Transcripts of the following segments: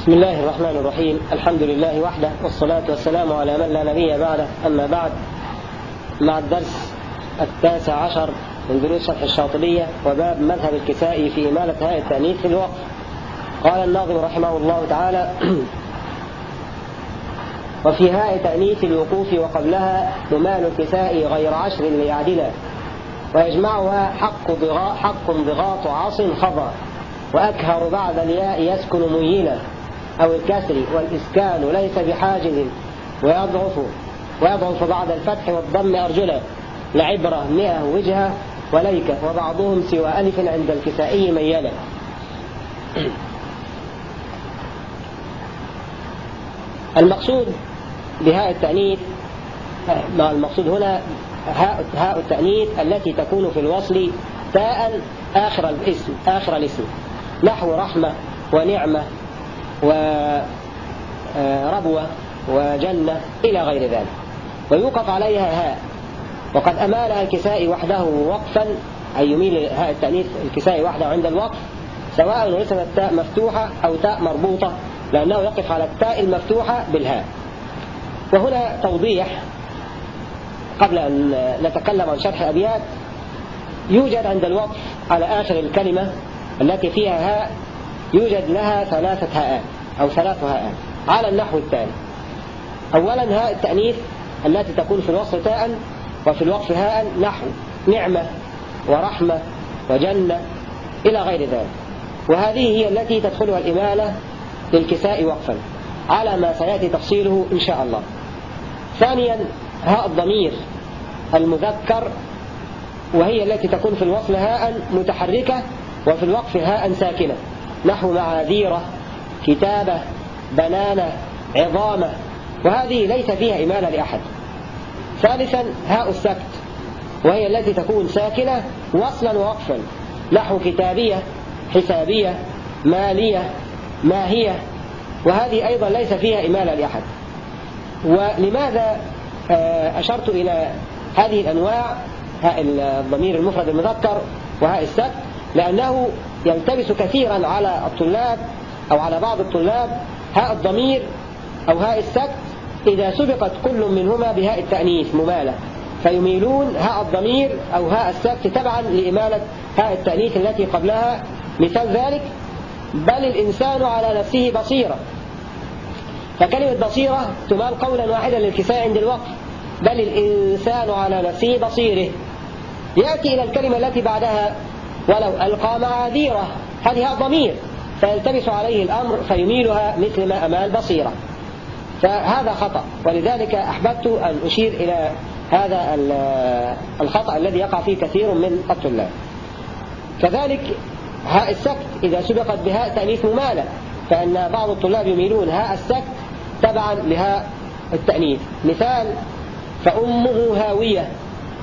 بسم الله الرحمن الرحيم. الحمد لله وحده والصلاة والسلام على من لا نبي بعده. أما بعد مع الدرس التاسع عشر من دروس شرح الشاطبية وباب مذهب الكسائي في إمالة هاء التأنيث في الوقف قال الناظم رحمه الله تعالى وفي هاء تأنيث الوقوف وقبلها ممال الكساء غير عشر ليعدلا ويجمعها حق ضغاء حق ضغاط عاص خضا وأكهر بعد الياء يسكن ميلا. أو الكسر والإسكان ليس بحاجز ويضعف ويضعف بعد الفتح والضم أرجلا لعبرة مئة وجهة وليك وبعضهم سوى ألف عند الكسائي ميلا المقصود بهاء التأنيث المقصود هنا هاء التأنيث التي تكون في الوصل تاء آخر الاسم آخر الاسم. نحو رحمة ونعمة وربوة وجنة إلى غير ذلك. ويوقف عليها هاء وقد أمالها الكساء وحده وقفا أي يميل هاء التأنيث الكساء وحده عند الوقف سواء ليست التاء مفتوحة أو تاء مربوطة لأنه يقف على التاء المفتوحة بالهاء. وهنا توضيح قبل أن نتكلم عن شرح أبيات يوجد عند الوقف على آخر الكلمة التي فيها هاء يوجد لها ثلاثة هاءات أو ثلاث هاءات على النحو التالي أولا هاء التأنيث التي تكون في الوصف تاء وفي الوقف هاء نحو نعمة ورحمة وجنة إلى غير ذلك. وهذه هي التي تدخلها الإمالة للكساء وقفا على ما سيأتي تفصيله إن شاء الله. ثانيا هاء الضمير المذكر وهي التي تكون في الوصل هاء متحركة وفي الوقف هاء ساكنة. نحو معاذيرة كتابة بنانة عظامة وهذه ليس فيها إمالة لأحد. ثالثا هاء السكت وهي التي تكون ساكنة وصلا ووقفا. نحو كتابية حسابية مالية ماهية وهذه أيضا ليس فيها إمالة لأحد. ولماذا أشرت إلى هذه الأنواع هاء الضمير المفرد المذكر وهاء السكت؟ لأنه يلتبس كثيرا على الطلاب أو على بعض الطلاب هاء الضمير أو هاء السكت إذا سبقت كل منهما بهاء التأنيث ممالة. فيميلون هاء الضمير أو هاء السكت تبعا لإمالة هاء التأنيث التي قبلها. مثال ذلك بل الإنسان على نفسه بصيرة. فكلمة بصيرة تمال قولا واحدا للكفاية عند الوقف بل الإنسان على نفسه بصيره. يأتي إلى الكلمة التي بعدها ولو ألقى معاذيره. هذه ضمير فيلتبس عليه الأمر فيميلها مثل ما أمال بصيرة. فهذا خطأ. ولذلك أحببت أن أشير إلى هذا الخطأ الذي يقع فيه كثير من الطلاب. كذلك هاء السكت. إذا سبقت بهاء تأنيث ممالة. فإن بعض الطلاب يميلون هاء السكت تبعا لهاء التأنيث. مثال فأمه هاوية.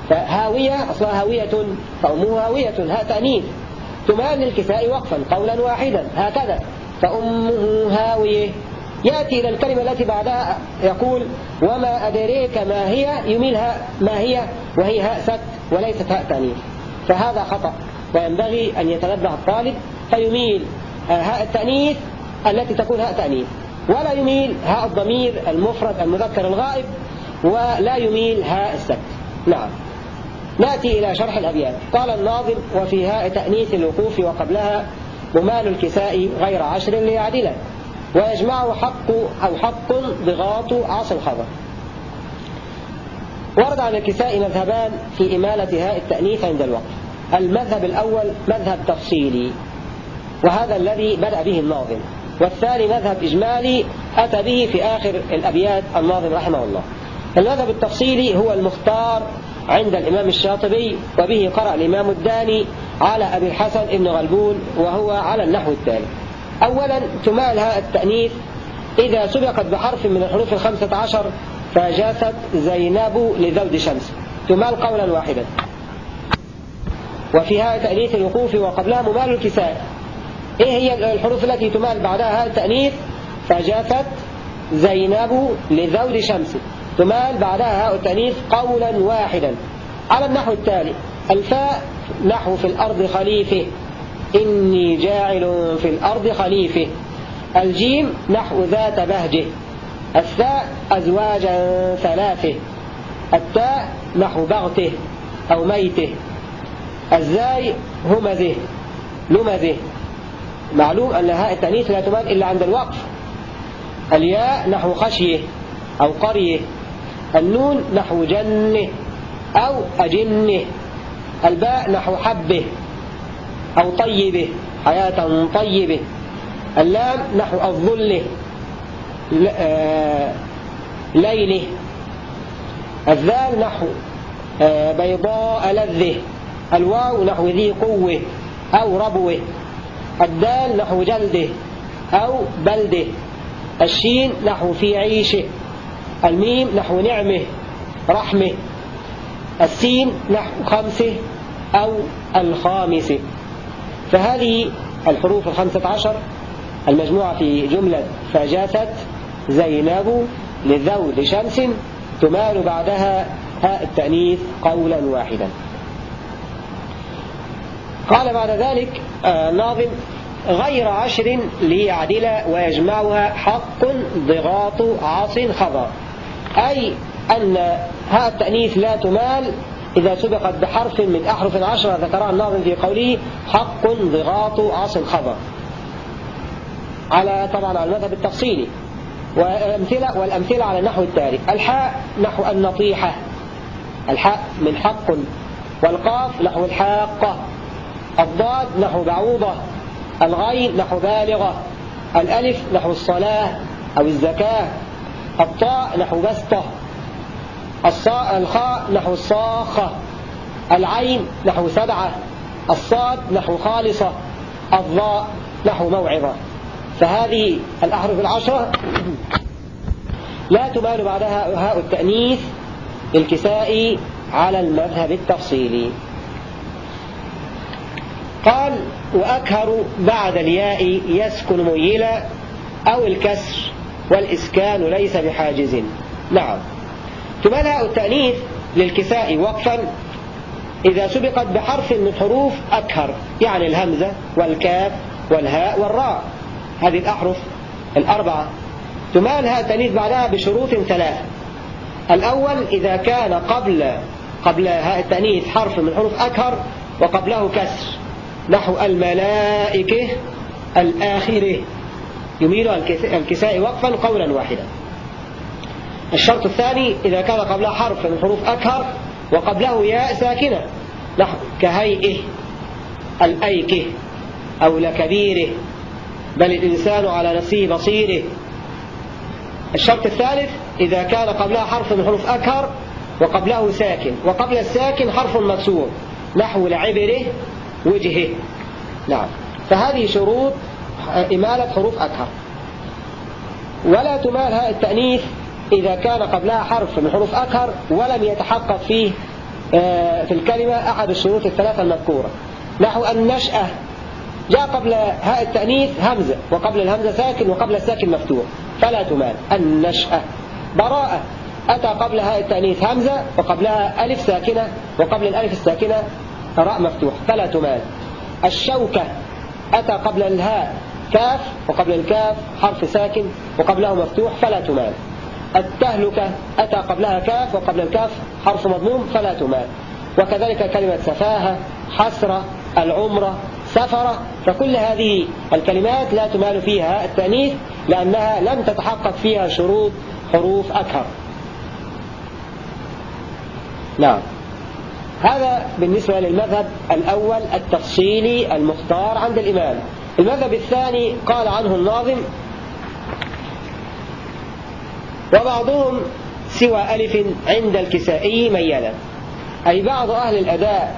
فهاوية أصلها هاوية فأمه هاوية هاء تأنيث. تمال للكساء وقفا قولا واحدا هكذا. فأمه هاوية. يأتي إلى الكلمة التي بعدها يقول وما أدريك ما هي؟ يميلها ما هي؟ وهي هاء سكت وليست هاء تأنيث. فهذا خطأ. وينبغي أن يتنبه الطالب فيميل هاء التأنيث التي تكون هاء تأنيث. ولا يميل هاء الضمير المفرد المذكر الغائب ولا يميل هاء السكت نعم. نأتي إلى شرح الأبيات. قال الناظم وفي هاء تأنيث الوقوف وقبلها ممال الكساء غير عشر ليعدله ويجمعه حق أو حق ضغاط عاص الخبر. ورد على الكساء مذهبان في إمالة هاء التأنيث عند الوقف. المذهب الأول مذهب تفصيلي وهذا الذي بدأ به الناظم. والثاني مذهب إجمالي أتى به في آخر الأبيات الناظم رحمه الله. المذهب التفصيلي هو المختار عند الإمام الشاطبي وبه قرأ الإمام الداني على أبي الحسن ابن غلبون وهو على النحو التالي أولا تمال هاء التأنيث إذا سبقت بحرف من الحروف الخمسة عشر فجاست زينب لذود شمس. تمال قولا واحدا. وفي هاء تأنيث الوقوف وقبلها ممال الكساء. إيه هي الحروف التي تمال بعدها التأنيث؟ فجاست زينب لذود شمس. تمال بعدها هاء التأنيث قولا واحدا. على النحو التالي الفاء نحو في الأرض خليفة. إني جاعل في الأرض خليفة. الجيم نحو ذات بهجة. الثاء أزواجا ثلاثة. التاء نحو بغتة أو ميتة. الزاي همزة لمزة. معلوم أن هاء التأنيث لا تمال إلا عند الوقف. الياء نحو خشية أو قرية. النون نحو جنه أو أجنه الباء نحو حبه أو طيبه حياة طيبه اللام نحو الظله آه، ليله الذال نحو آه، بيضاء لذه الواو نحو ذي قوة أو ربوة الدال نحو جلده أو بلده الشين نحو في عيشه. الميم نحو نعمة رحمة السين نحو خمسة أو الخامس فهذه الحروف الخمسة عشر المجموعة في جملة فجاثت زينب للذو لشمس تمال بعدها هاء التأنيث قولا واحدا. قال بعد ذلك آه، غير عشر ليعدل ويجمعها حق ضغاط عاص خضر أي أن هاء التأنيث لا تمال إذا سبقت بحرف من أحرف عشرة ذكرها الناظم في قوله حق ضغاط عاص خضر. على طبعا على المذهب التفصيلي. والأمثلة, والأمثلة على النحو التالي. الحاء نحو النطيحة. الحاء من حق. والقاف نحو الحاقة. الضاد نحو بعوضة. الغين نحو بالغة. الألف نحو الصلاة أو الزكاة. الطاء نحو بسطة الخاء نحو الصاخة. العين نحو سبعة. الصاد نحو خالصة. الضاء نحو موعظة. فهذه الأحرف العشرة لا تبال بعدها هاء التأنيث للكساء على المذهب التفصيلي. قال وأكهر بعد الياء يسكن ميلا أو الكسر. والإسكان ليس بحاجز. نعم. هاء التأنيث للكساء وقفا. إذا سبقت بحرف من حروف أكهر يعني الهمزة والكاف والهاء والراء. هذه الأحرف الأربعة. تمال هاء التأنيث بعدها بشروط ثلاثة الأول إذا كان قبل قبل هاء التأنيث حرف من حروف أكهر وقبله كسر نحو الملائكة الآخرة. يميل الكساء وقفا قولا واحدا. الشرط الثاني إذا كان قبلها حرف من حروف أكهر وقبله ياء ساكنة نحو كهيئه الأيكه أو لكبيره بل الإنسان على نفسه بصيره. الشرط الثالث إذا كان قبلها حرف من حروف أكهر وقبله ساكن. وقبل الساكن حرف مكسور نحو لعبره وجهه. نعم. فهذه شروط إمالة حروف أكهر ولا تمال هاء التأنيث إذا كان قبلها حرف من حروف أكهر ولم يتحقق فيه آه، في الكلمة أحد الشروط الثلاثة المذكورة. نحو النشأة جاء قبل هاء التأنيث همزة وقبل الهمزة ساكن وقبل الساكن مفتوح. فلا تمال. النشأة براءة. أتى قبل هاء التأنيث همزة وقبلها ألف ساكنة وقبل الألف الساكنة راء مفتوح. فلا تمال. الشوكة. أتى قبل الهاء كاف وقبل الكاف حرف ساكن وقبله مفتوح فلا تمال. التهلكة أتى قبلها كاف وقبل الكاف حرف مضموم فلا تمال. وكذلك كلمة سفاهة حسرة العمرة سفرة فكل هذه الكلمات لا تمال فيها التأنيث لأنها لم تتحقق فيها شروط حروف أكهر نعم. هذا بالنسبة للمذهب الأول التفصيلي المختار عند الإمام. المذهب الثاني قال عنه الناظم وبعضهم سوى ألف عند الكسائي ميلا أي بعض أهل الأداء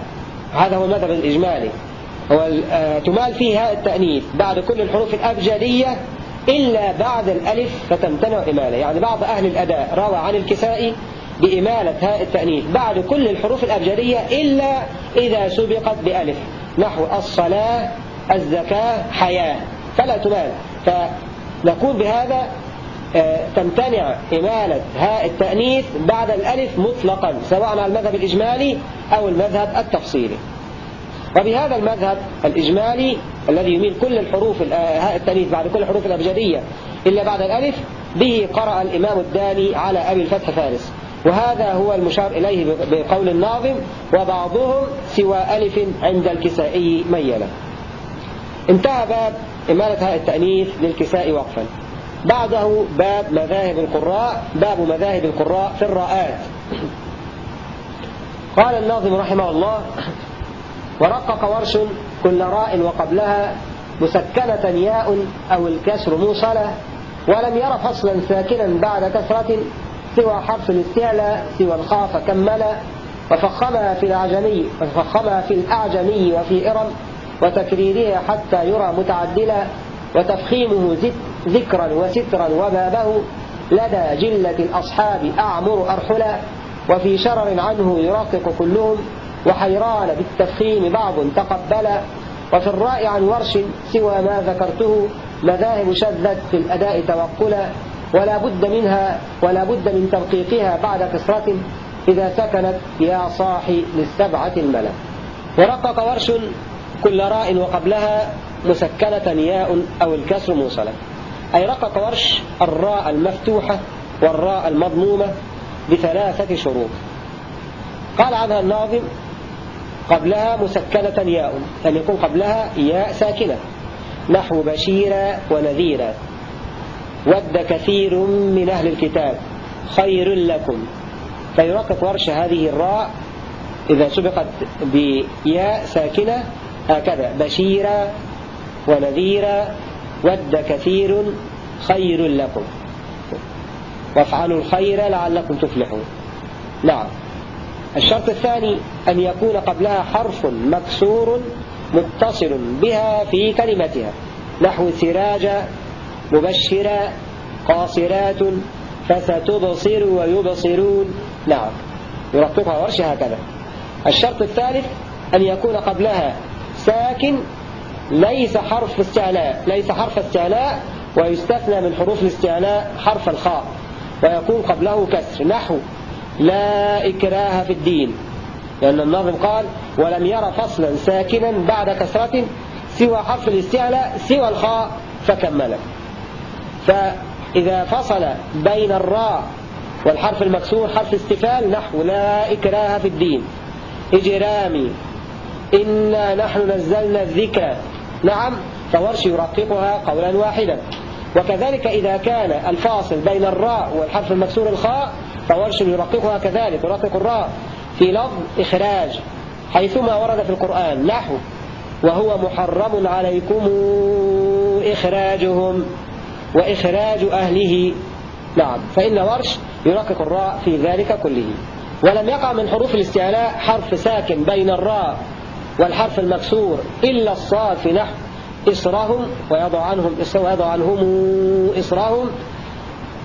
هذا هو المذهب الإجمالي. هو آه، تمال فيها التأنيث. بعد كل الحروف الأبجدية إلا بعد الألف فتمتنع إمالة. يعني بعض أهل الأداء روى عن الكسائي بإمالة هاء التأنيث. بعد كل الحروف الأبجدية إلا إذا سبقت بألف. نحو الصلاة الزكاة حياة فلا تمال فنقول بهذا آه، تمتنع إمالة هاء التأنيث بعد الألف مطلقا سواء على المذهب الإجمالي أو المذهب التفصيلي. وبهذا المذهب الإجمالي الذي يميل كل الحروف هاء التأنيث بعد كل الحروف الأبجدية إلا بعد الألف به قرأ الإمام الداني على أبي الفتح فارس. وهذا هو المشار إليه بقول الناظم وبعضهم سوى ألف عند الكسائي ميلا. انتهى باب إمالة التأنيث للكساء وقفا. بعده باب مذاهب القراء باب مذاهب القراء في الراءات قال الناظم رحمه الله ورقق ورش كل راء وقبلها مسكنة ياء أو الكسر موصلة ولم ير فصلا ساكنا بعد كسرة سوى حرف الاستعلاء سوى الخاف كملا وفخمها في الأعجمي وفخمها في الأعجمي وفي إرم وتكريرها حتى يرى متعدلا وتفخيمه ذكرا وسترا. وبابه لدى جلة الأصحاب أعمر أرحلا وفي شرر عنه يرقق كلهم وحيران بالتفخيم بعض تقبلا. وفي الراء عن ورش سوى ما ذكرته مذاهب شذت في الأداء توقلا. ولا بد منها ولا بد من ترقيقها بعد كسرة إذا سكنت يا صاحي للسبعة الملا. ورقق ورش كل راء وقبلها مسكنة ياء أو الكسر موصلة أي رقق ورش الراء المفتوحة والراء المضمومة بثلاثة شروط. قال عنها الناظم قبلها مسكنة ياء أن يكون قبلها ياء ساكنة. نحو بشيرا ونذيرا. ود كثير من أهل الكتاب خير لكم. فيرقق ورش هذه الراء إذا سبقت بياء ساكنة هكذا. بشيرا ونذيرا ود كثير خير لكم. وافعلوا الخير لعلكم تفلحون. نعم. الشرط الثاني أن يكون قبلها حرف مكسور متصل بها في كلمتها. نحو سراجا مبشرا قاصرات فستبصر ويبصرون. نعم. يرققها ورش هكذا. الشرط الثالث أن يكون قبلها ساكن ليس حرف استعلاء ليس حرف استعلاء ويستثنى من حروف الاستعلاء حرف الخاء ويكون قبله كسر نحو لا إكراه في الدين. لأن الناظم قال ولم ير فصلا ساكنا بعد كسرة سوى حرف الاستعلاء سوى الخاء فكمله فإذا فصل بين الراء والحرف المكسور حرف استفال نحو لا إكراه في الدين. إجرامي إنا نحن نزلنا الذكر. نعم فورش يرققها قولا واحدا. وكذلك إذا كان الفاصل بين الراء والحرف المكسور الخاء فورش يرققها كذلك يرقق الراء. في لفظ إخراج حيثما ورد في القرآن نحو وهو محرم عليكم إخراجهم وإخراج أهله. نعم فإن ورش يرقق الراء في ذلك كله. ولم يقع من حروف الاستعلاء حرف ساكن بين الراء والحرف المكسور إلا الصاد في نحو إسرهم ويضع عنهم ويضع عنهم إسرهم.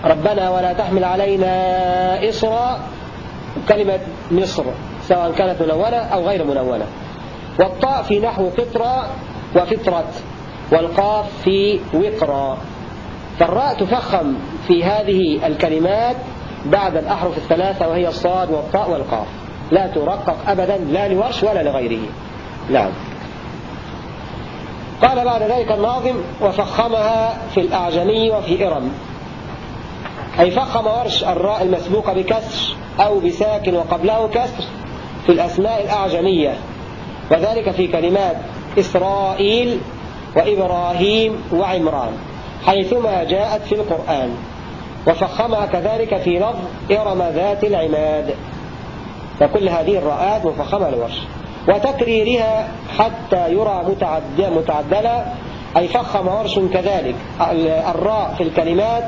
ربنا ولا تحمل علينا إسرا. كلمة مصر سواء كانت منونة أو غير منونة. والطاء في نحو فطرة وفطرة والقاف في وقرا فالراء تفخم في هذه الكلمات بعد الأحرف الثلاثة وهي الصاد والطاء والقاف. لا ترقق أبدا لا لورش ولا لغيره. نعم. قال بعد ذلك الناظم وفخمها في الأعجمي وفي إرم. أي فخم ورش الراء المسبوقة بكسر أو بساكن وقبله كسر في الأسماء الأعجمية. وذلك في كلمات إسرائيل وإبراهيم وعمران حيثما جاءت في القرآن. وفخمها كذلك في لفظ إرم ذات العماد. فكل هذه الرآت مفخمة لورش وتكريرها حتى يرى متعدلا أي فخم ورش كذلك. الراء في الكلمات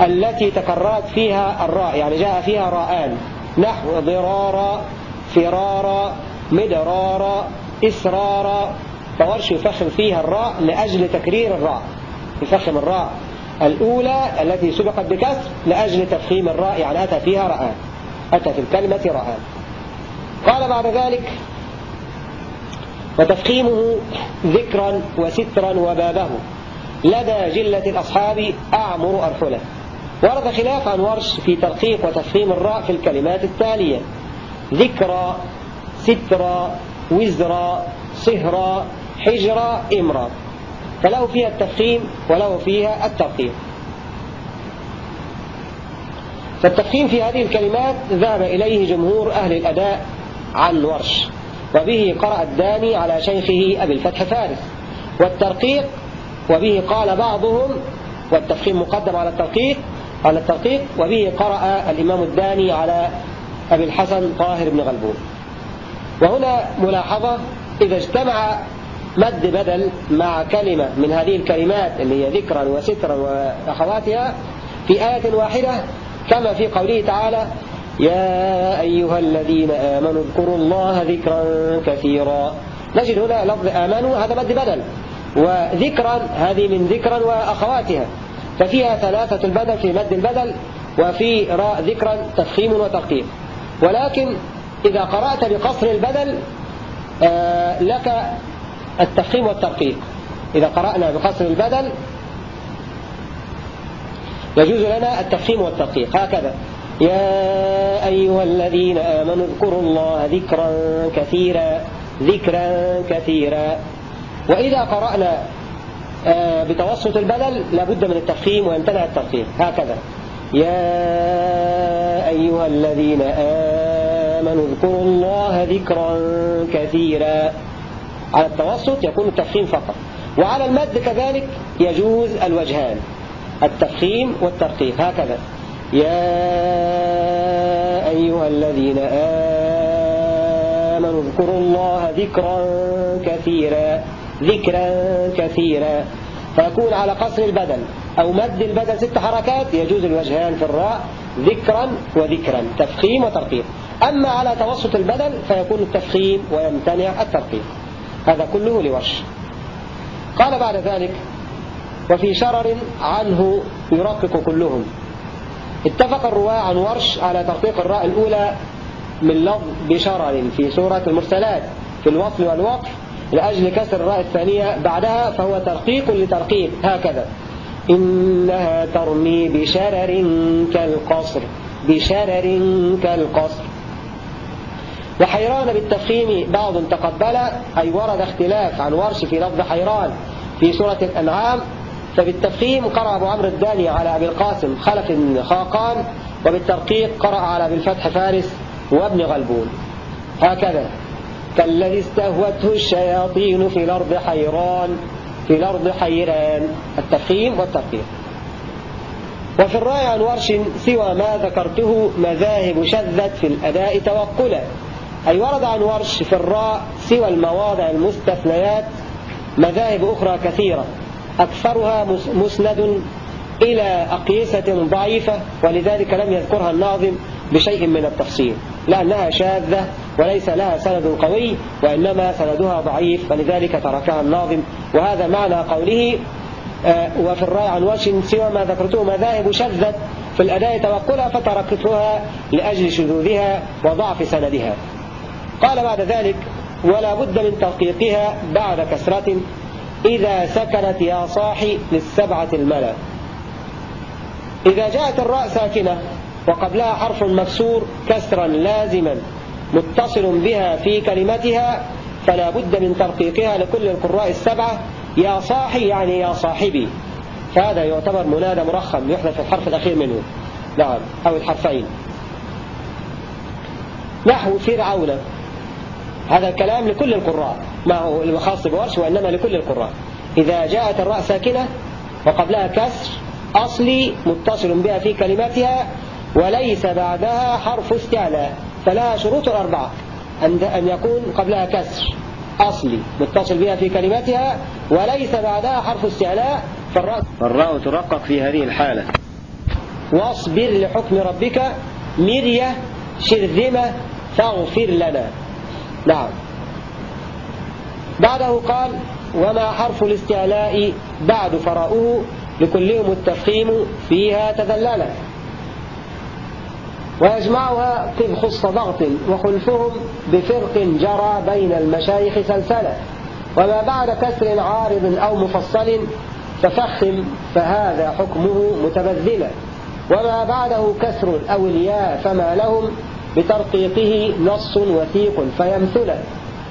التي تكررت فيها الراء يعني جاء فيها راءان. نحو ضرارا فرارا مدرارا إسرارا. فورش يفخم فيها الراء لأجل تكرير الراء. يفخم الراء الأولى التي سبقت بكسر لأجل تفخيم الراء يعني أتى فيها راءان. أتى في الكلمة راءان. قال بعد ذلك وتفخيمه ذكرا وسترا وبابه. لدى جلة الأصحاب أعمر أرحلة. ورد خلاف عن ورش في ترقيق وتفخيم الراء في الكلمات التالية. ذكرى سترى وزرى صهرى حجر إمرا فله فيها التفخيم وله فيها الترقيق. فالتفخيم في هذه الكلمات ذهب إليه جمهور أهل الأداء عن ورش. وبه قرأ الداني على شيخه أبي الفتح فارس. والترقيق وبه قال بعضهم والتفخيم مقدم على الترقيق على الترقيق وبه قرأ الإمام الداني على أبي الحسن طاهر بن غلبون. وهنا ملاحظة إذا اجتمع مد بدل مع كلمة من هذه الكلمات اللي هي ذكرا وسترا وأخواتها في آية واحدة كما في قوله تعالى يا أيها الذين آمنوا اذكروا الله ذكرا كثيرا. نجد هنا لفظ آمنوا هذا مد بدل. وذكرا هذه من ذكرا وأخواتها. ففيها ثلاثة البدل في مد البدل وفي راء ذكرا تفخيم وترقيم ولكن إذا قرأت بقصر البدل آه، لك التفخيم والترقيق إذا قرأنا بقصر البدل يجوز لنا التفخيم والترقيق هكذا. يا أيها الذين آمنوا اذكروا الله ذكرا كثيرا ذكرا كثيرا. وإذا قرأنا آه، بتوسط البدل لابد من التفخيم ويمتنع الترقيق هكذا. يا أيها الذين آمنوا اذكروا الله ذكرا كثيرا. على التوسط يكون التفخيم فقط. وعلى المد كذلك يجوز الوجهان التفخيم والترقيق هكذا. يا أيها الذين آمنوا اذكروا الله ذكرا كثيرا ذكرا كثيرا. فيكون على قصر البدل أو مد البدل ست حركات يجوز الوجهان في الراء ذكرا وذكرا تفخيم وترقيق أما على توسط البدل فيكون التفخيم ويمتنع الترقيق هذا كله لوش قال بعد ذلك وفي شرر عنه يرقق كلهم. اتفق الرواة عن ورش على ترقيق الراء الأولى من لفظ بشرر في سورة المرسلات في الوصل والوقف لأجل كسر الراء الثانية بعدها فهو ترقيق لترقيق هكذا. إنها ترمي بشرر كالقصر بشرر كالقصر. وحيران بالتفخيم بعض تقبل أي ورد اختلاف عن ورش في لفظ حيران في سورة الأنعام فبالتفخيم قرأ أبو عمرو الداني على أبي القاسم خلف خاقان وبالترقيق قرأ على أبي الفتح فارس وابن غلبون. هكذا. كالذي استهوته الشياطين في الأرض حيران في الأرض حيران. التفخيم والترقيق. وفي الرأي عن ورش سوى ما ذكرته مذاهب شذت في الأداء توقلا. أي ورد عن ورش في الراء سوى المواضع المستثنيات مذاهب أخرى كثيرة. أكثرها مسند إلى أقيسة ضعيفة ولذلك لم يذكرها الناظم بشيء من التفصيل. لأنها شاذة وليس لها سند قوي وإنما سندها ضعيف فلذلك تركها الناظم. وهذا معنى قوله آه، وفي الرأي عن وش سوى ما ذكرته مذاهب شذت في الأداء توقلها فتركتها لأجل شذوذها وضعف سندها. قال بعد ذلك ولا بد من تحقيقها بعد كسرة إذا سكنت يا صاحي للسبعة الملا. إذا جاءت الراء ساكنة وقبلها حرف مكسور كسرا لازما متصل بها في كلمتها فلا بد من ترقيقها لكل القراء السبعة يا صاحي يعني يا صاحبي. فهذا يعتبر منادى مرخم يحذف الحرف الأخير منه. نعم أو الحرفين. نحو فرعون. هذا الكلام لكل القراء. ما هو الخاص بورش وإنما لكل القراء. إذا جاءت الراء ساكنة وقبلها كسر أصلي متصل بها في كلماتها وليس بعدها حرف استعلاء فلها شروط أربعة أن يكون قبلها كسر أصلي متصل بها في كلماتها وليس بعدها حرف استعلاء فالراء, فالراء ترقق في هذه الحالة. واصبر لحكم ربك مرية شرذمة فاغفر لنا. نعم. بعده قال وما حرف الاستعلاء بعد فراؤه لكلهم التفخيم فيها تذللا. ويجمعها قد خص ضغط وخلفهم بفرق جرى بين المشايخ سلسلة. وما بعد كسر عارض أو مفصل ففخم فهذا حكمه متبذلا. وما بعده كسر أو الياء فما لهم بترقيقه نص وثيق فيمثل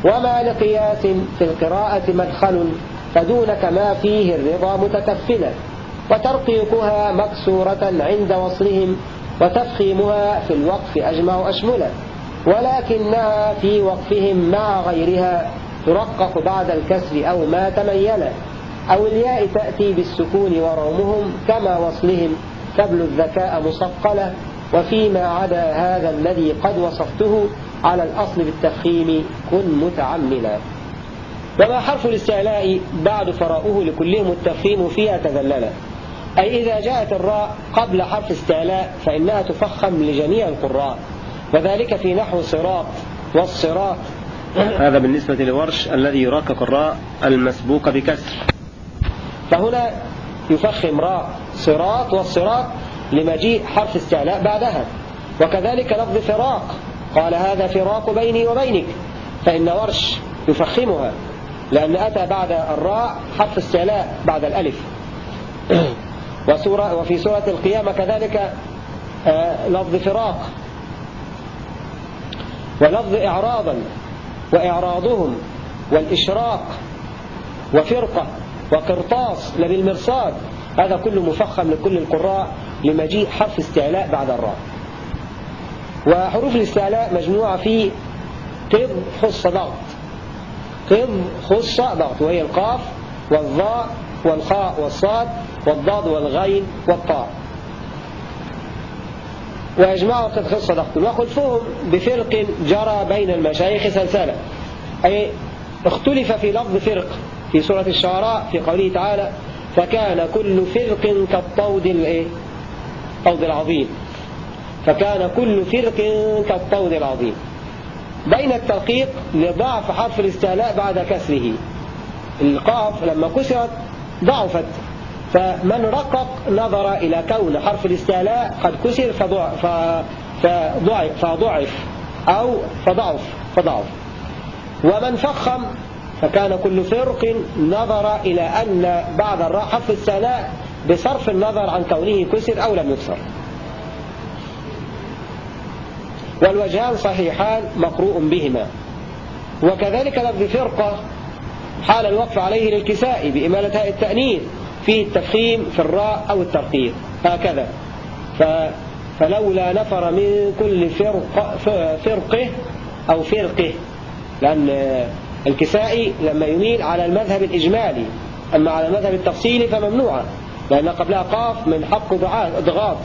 وما لقياس في القراءة مدخل فدونك ما فيه الرضا متكفلا وترقيقها مكسورة عند وصلهم وتفخيمها في الوقف أجمع أشملا. ولكنها في وقفهم مع غيرها ترقق بعد الكسر أو ما تميلا. أو الياء تأتي بالسكون ورومهم كما وصلهم تبلو الذكاء مصقلة وفيما عدا هذا الذي قد وصفته على الأصل بالتفخيم كن متعملا. وما حرف الاستعلاء بعد فراؤه لكلهم التفخيم فيها تذللا أي إذا جاءت الراء قبل حرف استعلاء فإنها تفخم لجميع القراء. وذلك في نحو صراط والصراط. هذا بالنسبة لورش الذي يرقق الراء المسبوقة بكسر. فهنا يفخم راء صراط والصراط لمجيء حرف استعلاء بعدها. وكذلك لفظ فراق قال هذا فراق بيني وبينك فإن ورش يفخمها لأن أتى بعد الراء حرف استعلاء بعد الألف. وفي سورة القيامة كذلك آه، لفظ فراق. ولفظ إعراضا وإعراضهم والإشراق وفرقة وقرطاس لبالمرصاد. هذا كله مفخم لكل القراء لمجيء حرف استعلاء بعد الراء. وحروف الاستعلاء مجموعة في قض خص ضغط. قض خص ضغط وهي القاف والظاء والخاء والصاد والضاد والغين والطاء. ويجمعوا قد خص ضغط. وخلفهم بفرق جرى بين المشايخ سلسلة. أي اختلف في لفظ فرق في سورة الشعراء في قوله تعالى فكان كل فرق كالطود الطود العظيم. فكان كل فرق كالطود العظيم. بين الترقيق لضعف حرف الاستعلاء بعد كسره. القاف لما كسرت ضعفت. فمن رقق نظر إلى كون حرف الاستعلاء قد كسر فضعف, أو فضعف فضعف. ومن فخم فكان كل فرق نظر إلى أن بعد الراء حرف الاستعلاء بصرف النظر عن كونه كسر أو لم يكسر. والوجهان صحيحان مقروء بهما. وكذلك لفظ فرقة حال الوقف عليه للكساء بإمالة التأنيث فيه التفخيم في الراء أو الترقيق. هكذا. ف فلولا نفر من كل فرق فرقه أو فرقه. لأن الكسائي لما يميل على المذهب الإجمالي أما على المذهب التفصيلي فممنوعة لأن قبلها قاف من حق ضغاط.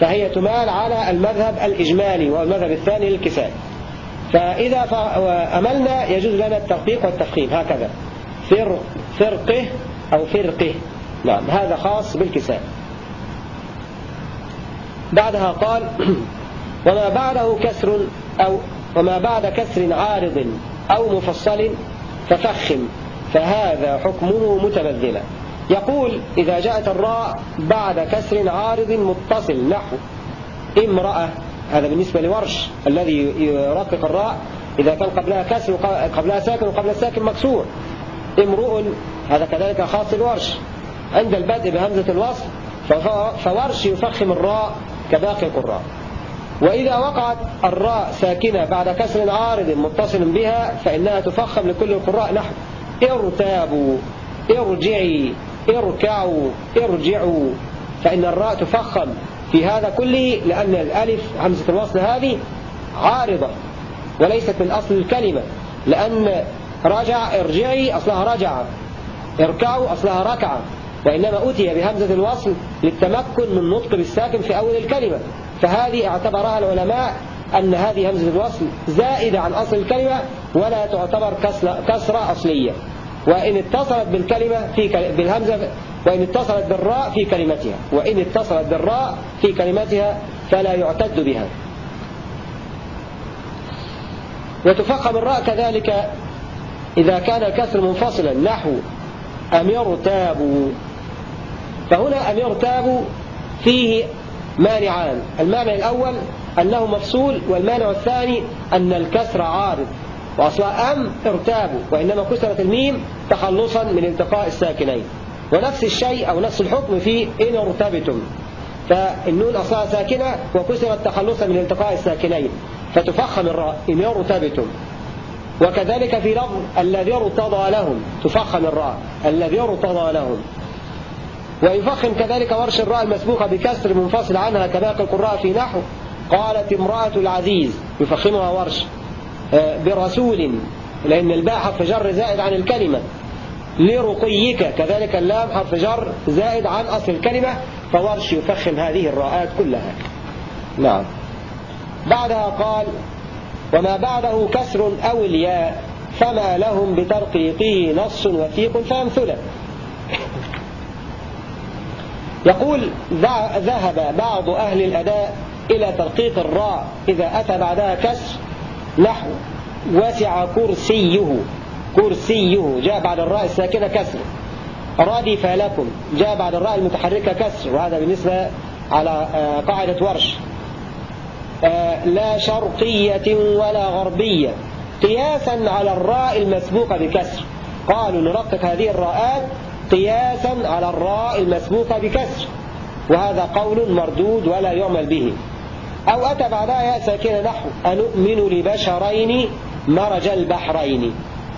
فهي تمال على المذهب الإجمالي والمذهب الثاني للكسائي فإذا أملنا يجوز لنا الترقيق والتفخيم هكذا. فرق فرقه أو فرقه. نعم هذا خاص بالكساء. بعدها قال وما بعده كسر أو وما بعد كسر عارض أو مفصل ففخم فهذا حكمه متبذلا. يقول إذا جاءت الراء بعد كسر عارض متصل نحو. امرأة هذا بالنسبة لورش الذي يرقق الراء إذا كان قبلها كسر قبلها ساكن وقبل الساكن مكسور. امرؤ هذا كذلك خاص الورش عند البدء بهمزة الوصل فورش يفخم الراء كباقي القراء. وإذا وقعت الراء ساكنة بعد كسر عارض متصل بها فإنها تفخم لكل القراء نحو. ارتابوا ارجعي. اركعوا ارجعوا فإن الراء تفخم في هذا كله لأن الألف همزة الوصل هذه عارضة وليست من أصل الكلمة لأن رجع ارجعي أصلها رجع اركعوا أصلها ركع وإنما أتي بهمزة الوصل للتمكن من نطق بالساكن في أول الكلمة. فهذه اعتبرها العلماء أن هذه همزة الوصل زائدة عن أصل الكلمة ولا تعتبر كسرة أصلية. وإن اتصلت بالكلمة في بالهمزة وإن اتصلت بالراء في كلمتها. وإن اتصلت بالراء في كلمتها فلا يعتد بها. وتفخم الراء كذلك إذا كان الكسر منفصلا نحو أم يرتابوا فهنا أم يرتابوا فيه مانعان. المانع الأول أنه مفصول والمانع الثاني أن الكسر عارض. وأصلا أم ارتابوا وإنما كسرت الميم تخلصا من التقاء الساكنين. ونفس الشيء أو نفس الحكم في إن ارتبتم. فالنون أصلها ساكنة وكسرت تخلصا من التقاء الساكنين. فتفخم الراء إن ارتبتم. وكذلك في لفظ الذي ارتضى لهم تفخم الراء الذي ارتضى لهم. ويفخم كذلك ورش الراء المسبوقة بكسر منفصل عنها كباقي القراء في نحو قالت امرأة العزيز يفخمها ورش. برسول لأن الباء حرف جر زائد عن الكلمة. لرقيك كذلك اللام حرف جر زائد عن أصل الكلمة فورش يفخم هذه الراءات كلها. نعم. بعدها قال وما بعده كسر أو الياء فما لهم بترقيقه نص وثيق فأمثله. يقول ذهب بعض أهل الأداء إلى ترقيق الراء إذا أتى بعدها كسر نحو وسع كرسيه كرسيه. جاء بعد الراء الساكنة كسر. ردف لكم. جاء بعد الراء المتحركة كسر. وهذا بالنسبة على آه، قاعدة ورش. آه، لا شرقية ولا غربية. قياسا على الراء المسبوقة بكسر. قالوا نرقق هذه الراءات قياسا على الراء المسبوقة بكسر. وهذا قول مردود ولا يعمل به. أو أتى بعدها ياء ساكنة نحو أنؤمن لبشرين مرج البحرين.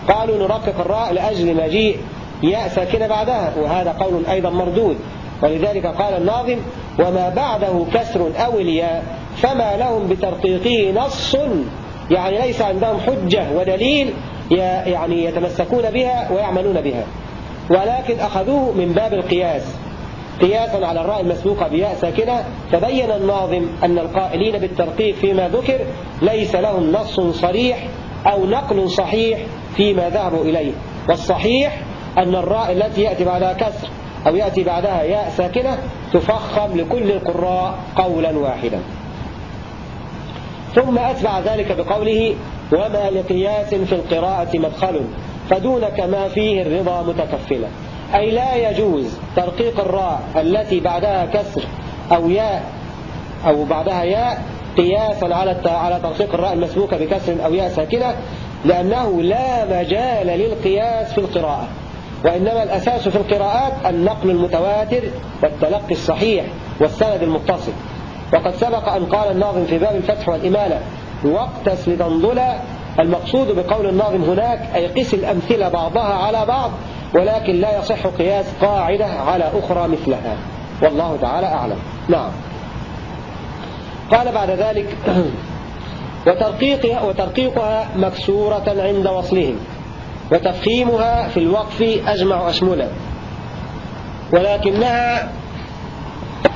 قالوا نرقق الراء لأجل مجيء ياء ساكنة بعدها وهذا قول أيضا مردود. ولذلك قال الناظم وما بعده كسر أو الياء فما لهم بترقيقه نص. يعني ليس عندهم حجة ودليل يعني يتمسكون بها ويعملون بها. ولكن أخذوه من باب القياس. قياسا على الراء المسبوقة بياء ساكنة تبين الناظم أن القائلين بالترقيق فيما ذكر ليس لهم نص صريح أو نقل صحيح فيما ذهبوا إليه. والصحيح أن الراء التي يأتي بعدها كسر أو يأتي بعدها ياء ساكنة تفخم لكل القراء قولا واحدا. ثم أتبع ذلك بقوله وما لقياس في القراءة مدخل فدونك ما فيه الرضا متكفلا أي لا يجوز ترقيق الراء التي بعدها كسر أو ياء أو بعدها ياء قياسا على على ترقيق الراء المسبوكة بكسر أو ياء ساكنة لأنه لا مجال للقياس في القراءة وإنما الأساس في القراءات النقل المتواتر والتلقي الصحيح والسند المتصل. وقد سبق أن قال الناظم في باب الفتح والإمالة واقتس لتنضل المقصود بقول الناظم هناك أي قس الأمثلة بعضها على بعض ولكن لا يصح قياس قاعدة على أخرى مثلها. والله تعالى أعلم. نعم. قال بعد ذلك وترقيقها, وترقيقها مكسورة عند وصلهم وتفخيمها في الوقف أجمع أشملا ولكنها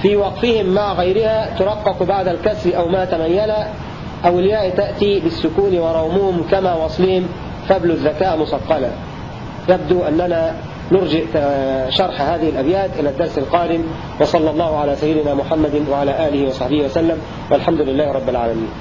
في وقفهم مع غيرها ترقق بعد الكسر أو ما تميل أو الياء تأتي بالسكون وروموم كما وصلهم فبل الذكاء مثقلا. يبدو أننا نرجئ شرح هذه الأبيات إلى الدرس القادم وصلى الله على سيدنا محمد وعلى آله وصحبه وسلم والحمد لله رب العالمين.